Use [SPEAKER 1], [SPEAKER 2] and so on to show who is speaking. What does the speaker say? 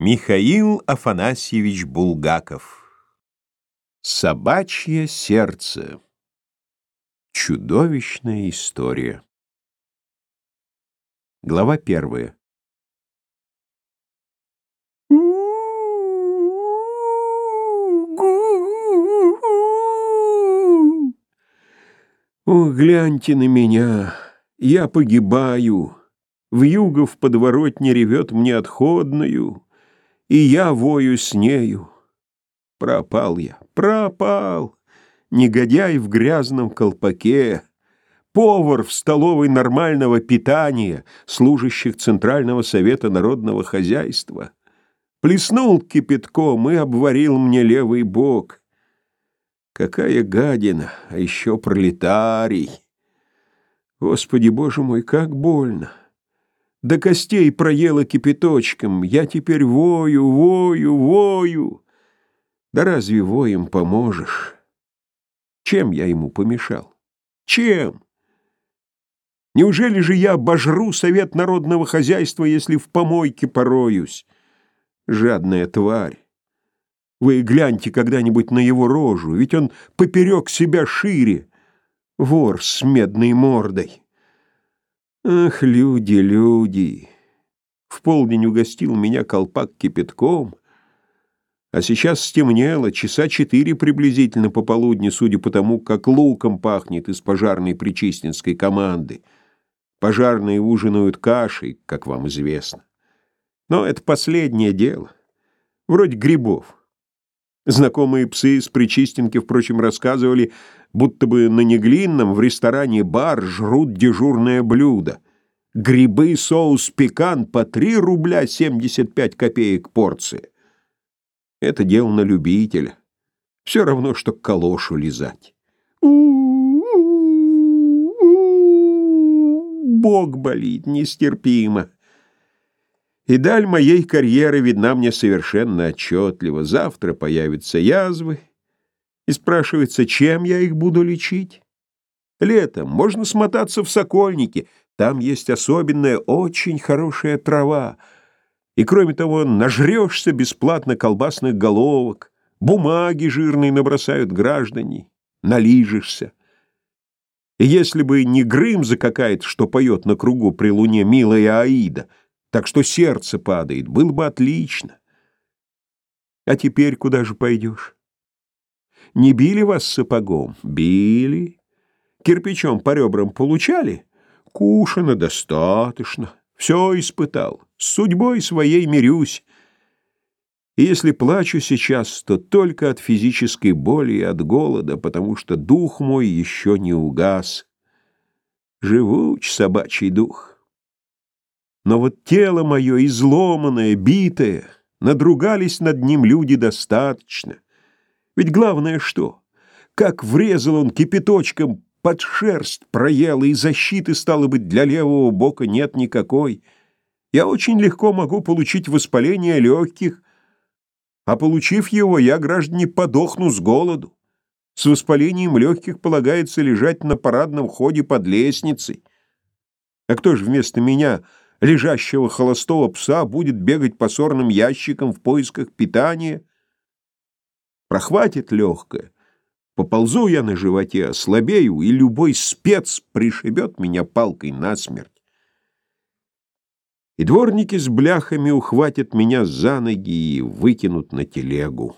[SPEAKER 1] Михаил Афанасьевич Булгаков. Собачье сердце. Чудовищная история. Глава первая.
[SPEAKER 2] О, гляньте на меня, я погибаю, В юго в подворотне ревет мне отходную, И я вою с нею. Пропал я, пропал, Негодяй в грязном колпаке, Повар в столовой нормального питания, Служащих Центрального совета народного хозяйства. Плеснул кипятком и обварил мне левый бок. Какая гадина, а еще пролетарий. Господи, Боже мой, как больно. До костей проела кипяточком, я теперь вою, вою, вою. Да разве воем поможешь? Чем я ему помешал? Чем? Неужели же я обожру совет народного хозяйства, если в помойке пороюсь? Жадная тварь. Вы гляньте когда-нибудь на его рожу, ведь он поперек себя шире. Вор с медной мордой. Ах, люди, люди. В полдень угостил меня колпак кипятком, а сейчас стемнело, часа четыре приблизительно пополудни, судя по тому, как луком пахнет из пожарной причистинской команды. Пожарные ужинают кашей, как вам известно. Но это последнее дело. Вроде грибов. Знакомые псы из Причистенки, впрочем, рассказывали, будто бы на Неглинном в ресторане «Бар» жрут дежурное блюдо. Грибы, соус, пекан по 3 рубля 75 копеек порция. Это дело на любителя. Все равно, что к калошу лизать. Бог болит нестерпимо. И даль моей карьеры видна мне совершенно отчетливо. Завтра появятся язвы, и спрашивается, чем я их буду лечить. Летом можно смотаться в Сокольники, там есть особенная, очень хорошая трава. И кроме того, нажрешься бесплатно колбасных головок, бумаги жирные набросают граждане, налижешься. И если бы не Грымза какая-то, что поет на кругу при луне милая Аида — так что сердце падает, было бы отлично. А теперь куда же пойдешь? Не били вас сапогом? Били. Кирпичом по ребрам получали? Кушано достаточно. Все испытал. С судьбой своей мирюсь. И если плачу сейчас, то только от физической боли и от голода, потому что дух мой еще не угас. Живуч собачий дух. Но вот тело мое изломанное, битое, надругались над ним люди достаточно. Ведь главное что? Как врезал он кипяточком, под шерсть проел, и защиты, стало быть, для левого бока нет никакой. Я очень легко могу получить воспаление легких, а получив его, я, граждане, подохну с голоду. С воспалением легких полагается лежать на парадном ходе под лестницей. А кто же вместо меня лежащего холостого пса будет бегать по сорным ящикам в поисках питания. Прохватит легкое. Поползу я на животе, ослабею, и любой спец пришибет меня палкой насмерть. И дворники с бляхами ухватят меня за ноги и выкинут на телегу.